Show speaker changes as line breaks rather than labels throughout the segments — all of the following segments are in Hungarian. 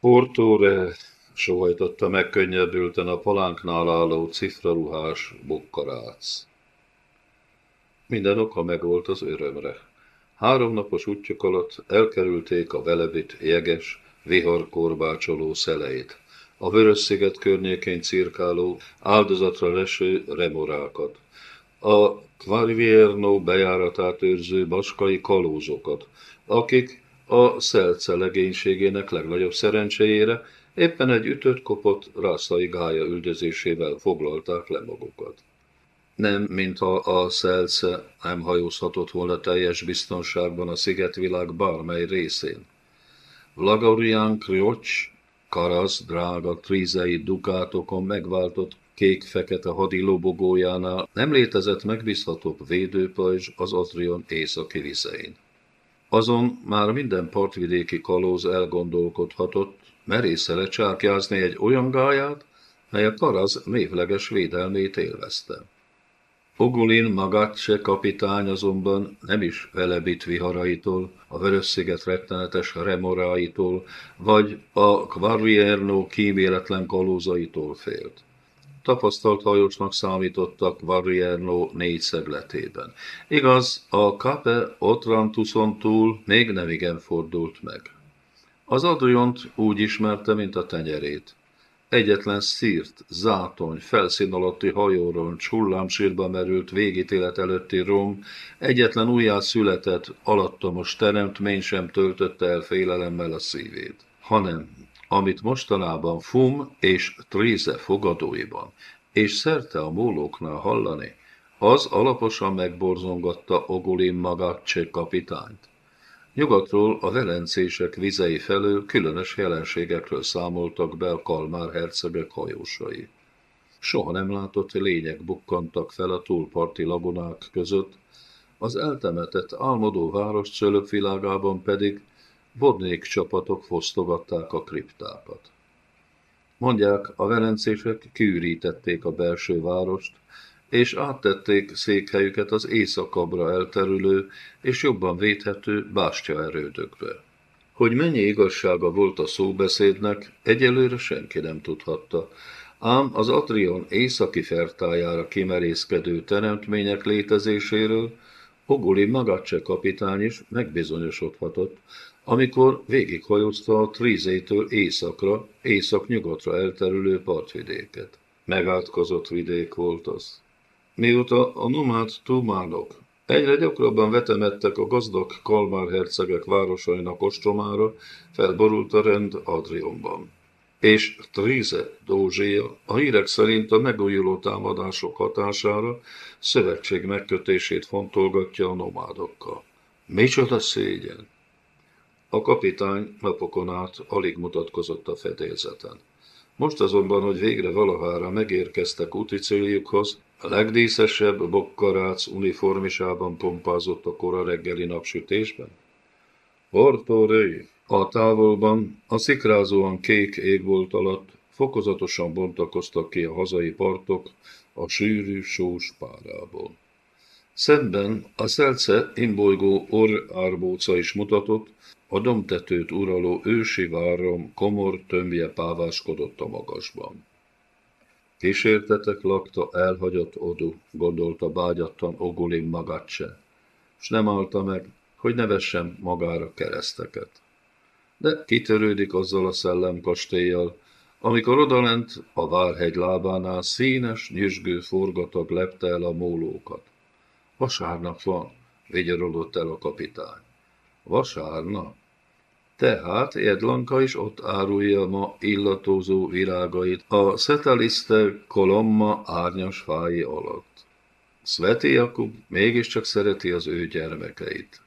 Portóre sohajtotta megkönnyebbülten a palánknál álló cifraruhás bukkarác. Minden oka megvolt az örömre. Három napos útjuk alatt elkerülték a velebit jeges, viharkorbácsoló szeleit, a Vörös-sziget környékén cirkáló, áldozatra leső remorákat, a Quarvierno bejáratát őrző baskai kalózokat, akik a szelce legénységének legnagyobb szerencséjére éppen egy ütött-kopott rászai gája üldözésével foglalták le magukat. Nem, mintha a szelce nem hajózhatott volna teljes biztonságban a szigetvilág bármely részén. Vlagorian Kriocs, Karasz drága trízei dukátokon megváltott kék-fekete hadi lobogójánál nem létezett megbízhatóbb védőpajzs az Atrion északi vizein. Azon már minden partvidéki kalóz elgondolkodhatott, merésze lecsákjázni egy olyan gáját, mely a karaz névleges védelmét élvezte. Ogulin Magatse kapitány azonban nem is velebit viharaitól, a Vörös-sziget rettenetes remoráitól, vagy a Quarvierno kíméletlen kalózaitól félt. Tapasztalt hajósnak számítottak Varierno négy szegletében. Igaz, a Cape Otrantuson túl még nem igen fordult meg. Az Adriont úgy ismerte, mint a tenyerét. Egyetlen szírt, zátony, felszín alatti hajóról hullámsírba merült végítélet előtti rom, egyetlen újjá született, alattomos teremtmény sem töltötte el félelemmel a szívét, hanem amit mostanában Fum és Tréze fogadóiban, és szerte a mólóknál hallani, az alaposan megborzongatta Ogulin Magacse kapitányt. Nyugatról a velencések vizei felől különös jelenségekről számoltak be a Kalmár hercegek hajósai. Soha nem látott lények bukkantak fel a túlparti lagunák között, az eltemetett álmodó város cölöpvilágában pedig vodnék csapatok fosztogatták a kriptákat. Mondják, a velencések kiürítették a belső várost, és áttették székhelyüket az éjszakabbra elterülő és jobban védhető bástya erődökbe. Hogy mennyi igazsága volt a szóbeszédnek, egyelőre senki nem tudhatta, ám az Atrion északi fertájára kimerészkedő teremtmények létezéséről Oguli Magacse kapitány is megbizonyosodhatott, amikor végighajózta a Trizétől északra, észak-nyugatra elterülő partvidéket. Megátkozott vidék volt az. Mióta a nomád tumánok egyre gyakrabban vetemettek a gazdag Kalmár hercegek városainak ostromára, felborult a rend Adrionban. És Tríze Dózsia a hírek szerint a megújuló támadások hatására szövetség megkötését fontolgatja a nomádokkal. Micsoda szégyen! A kapitány napokon át alig mutatkozott a fedélzeten. Most azonban, hogy végre valahára megérkeztek úti céljukhoz, a legdíszesebb bokkarác uniformisában pompázott a kora reggeli napsütésben. Porto a távolban, a szikrázóan kék égbolt alatt fokozatosan bontakoztak ki a hazai partok a sűrű sós párából. Szemben a szelce imbolygó orr árbóca is mutatott, a domtetőt uraló ősi várom komor tömbje páváskodott a magasban. Kísértetek lakta elhagyott odu, gondolta bágyattan Ogulin Magacse, s nem állta meg, hogy nevessem magára kereszteket. De kitörődik azzal a szellemkastélyjal, amikor odalent a Várhegy lábánál színes, nyüzsgő forgatag lepte el a mólókat. Vasárnap van, vigyorodott el a kapitány. Vasárnap? Tehát Edlanka is ott árulja ma illatózó virágait a Szetaliste kolomma árnyas fái alatt. Sveti Jakub mégiscsak szereti az ő gyermekeit.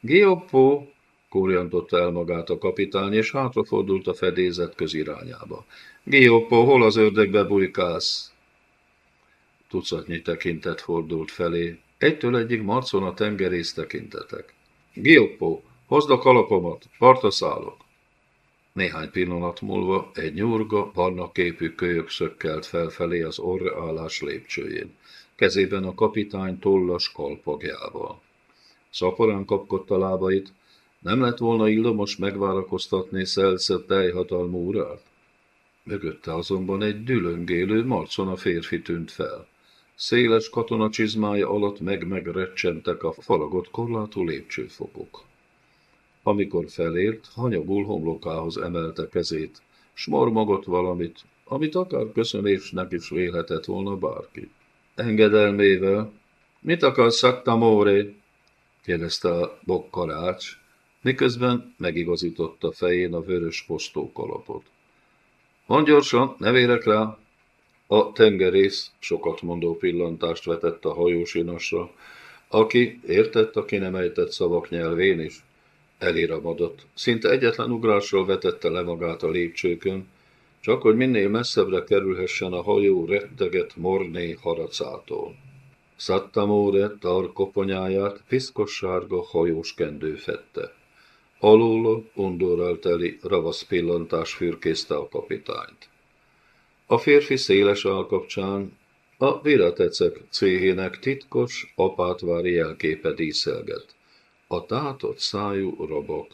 Gioppo, kórjantotta el magát a kapitány, és hátrafordult a fedézet közirányába. Gioppo, hol az ördögbe bujkálsz? Tucatnyi tekintet fordult felé, egytől egyig marcon a tengerész tekintetek. Gioppo, Hozd a kalapomat, partra szállok. Néhány pillanat múlva egy nyurga, barna képű kölyök szökkelt felfelé az orrálás lépcsőjén, kezében a kapitány tollas kalpagjával. Szaporán kapkodta lábait, Nem lett volna illamos megvárakoztatni Szelce teljhatalmú urát? Mögötte azonban egy dülöngélő a férfi tűnt fel. Széles katonacsizmája alatt meg-megrecsentek a falagott korlátú lépcsőfokok. Amikor felért, hanyagul homlokához emelte kezét, s mormogott valamit, amit akár köszönésnek is vélhetett volna bárki. Engedelmével, mit akarsz, Szattamóré? kérdezte a bokkarács, miközben megigazította fején a vörös postókalapot. Mondd gyorsan, ne vérek rá! A tengerész sokat mondó pillantást vetett a hajósinasra, aki értett a ki nem ejtett szavak nyelvén is, eliramodott. Szinte egyetlen ugrásról vetette le magát a lépcsőkön, csak hogy minél messzebbre kerülhessen a hajó retteget morné haracától. Szattamóre tar koponyáját piszkos sárga hajós kendő fette. Alul undorral teli ravasz pillantás fürkészte a kapitányt. A férfi széles állkapcsán a viratecek céhének titkos apátvári jelképe díszelget. A tátott szájú robok,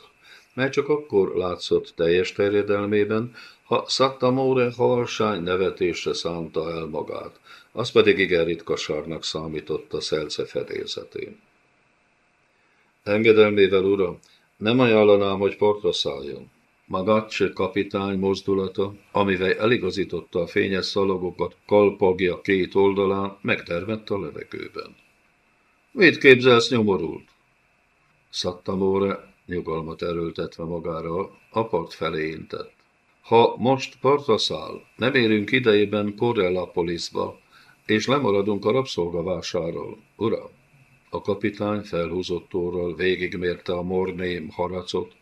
mely csak akkor látszott teljes terjedelmében, ha Szattamóre halsány nevetésre szánta el magát, az pedig igen ritkaságnak számított a szelce fedélzetén. Engedelmével, uram, nem ajánlanám, hogy partra szálljon. Magacse kapitány mozdulata, amivel eligazította a fényes szalagokat kalpagja két oldalán, megtermett a levegőben. Mit képzelsz, nyomorult? Szattamóre nyugalmat erőltetve magára a part felé intett. Ha most partra száll, nem érünk idejében Correllapolisba, és lemaradunk a rabszolgavásáról, uram. A kapitány felhúzott órral végigmérte a morném haracot,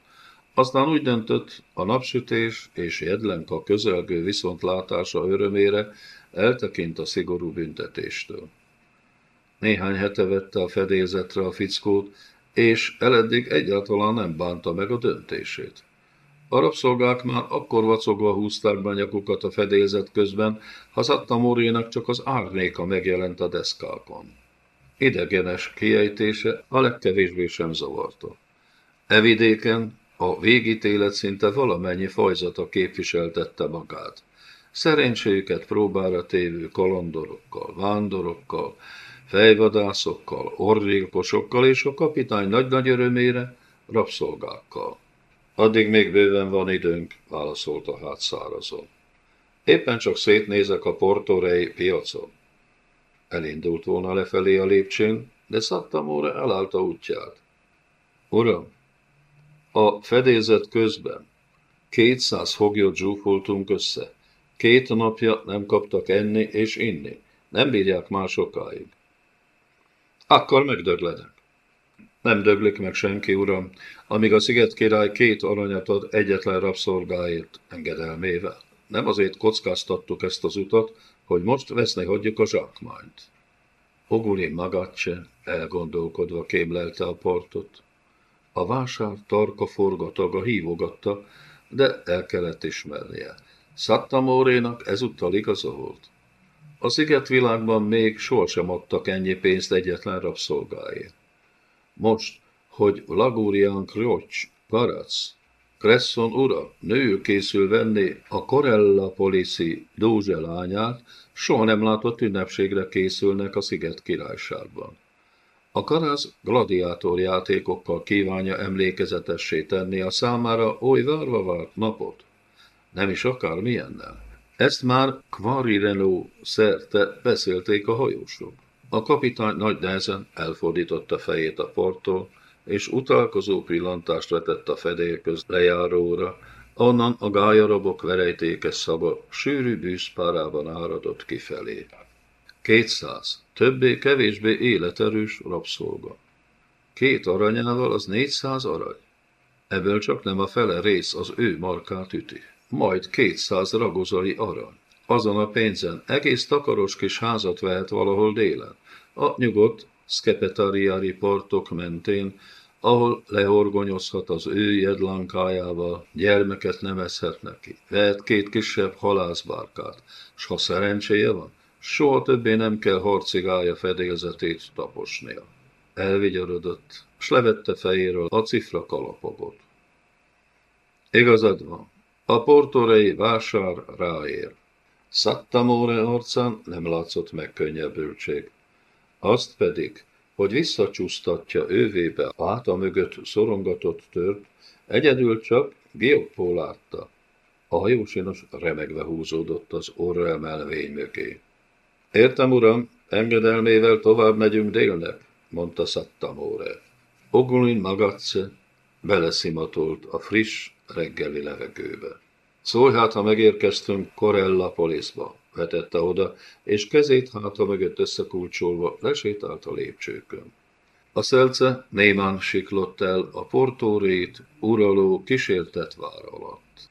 aztán úgy döntött, a napsütés és Jedlenka közelgő viszontlátása örömére eltekint a szigorú büntetéstől. Néhány hete vette a fedélzetre a fickót, és eleddig egyáltalán nem bánta meg a döntését. A rabszolgák már akkor vacogva húzták be nyakukat a fedélzet közben, ha Zattamórénak csak az árnéka megjelent a deszkákon. Idegenes kiejtése a legkevésbé sem zavarta. Evidéken a végítélet szinte valamennyi fajzata képviseltette magát. Szerencséjüket próbára tévő kalandorokkal, vándorokkal, fejvadászokkal, orrélkosokkal és a kapitány nagy-nagy örömére rabszolgákkal. Addig még bőven van időnk, válaszolta hát szárazon. Éppen csak szétnézek a portorei piacon. Elindult volna lefelé a lépcsőn, de Szattamóra elállta útját. Uram, a fedélzet közben kétszáz foglyot zsúfoltunk össze. Két napja nem kaptak enni és inni. Nem bírják már sokáig. Akkor megdögledek. Nem döglik meg senki, uram, amíg a sziget király két aranyat ad egyetlen rabszolgáért engedelmével. Nem azért kockáztattuk ezt az utat, hogy most veszni hagyjuk a zsákmányt. Oguli Magacse elgondolkodva kémlelte a portot. A vásár tarka forgataga hívogatta, de el kellett ismernie. Szattamórénak ezúttal igaza volt. A szigetvilágban még sohasem adtak ennyi pénzt egyetlen rabszolgáért. Most, hogy Lagurian Krocs, Parac, Cresson ura nő készül venni a Corella Polici Dózse lányát, soha nem látott ünnepségre készülnek a sziget királyságban. A karász gladiátor játékokkal kívánja emlékezetessé tenni a számára oly várva várt napot. Nem is akár milyennel. Ezt már Quarireno szerte beszélték a hajósok. A kapitány nagy nehezen elfordította fejét a porttól, és utalkozó pillantást vetett a fedélköz lejáróra, onnan a gályarabok verejtékes szaba sűrű bűzpárában áradott kifelé. Kétszáz, többé-kevésbé életerős rabszolga. Két aranyával az négyszáz arany. Ebből csak nem a fele rész az ő markát üti. Majd kétszáz ragozai arany. Azon a pénzen egész takaros kis házat vehet valahol délen. A nyugodt, szkepetariári portok mentén, ahol lehorgonyozhat az ő jedlankájával, gyermeket nevezhet neki, vehet két kisebb halászbárkát, s ha szerencséje van, soha többé nem kell harcigálja fedélzetét taposnia. elvigyorodott, s levette fejéről a cifra kalapogot. Igazad van, a portorei vásár ráér. Szattamóre arcán nem látszott megkönnyebbültség. Azt pedig, hogy visszacsúsztatja ővébe a háta mögött szorongatott tört, egyedül csak Gioppo látta. A hajósinos remegve húzódott az orra emelvény mögé. Értem, uram, engedelmével tovább megyünk délnek, mondta Szattamóre. Ogulin Magatze beleszimatolt a friss reggeli levegőbe. Szólj hát, ha megérkeztünk Corella Polisba, vetette oda, és kezét háta mögött összekulcsolva lesétált a lépcsőkön. A szelce némán siklott el a portórét uraló kísértett vár alatt.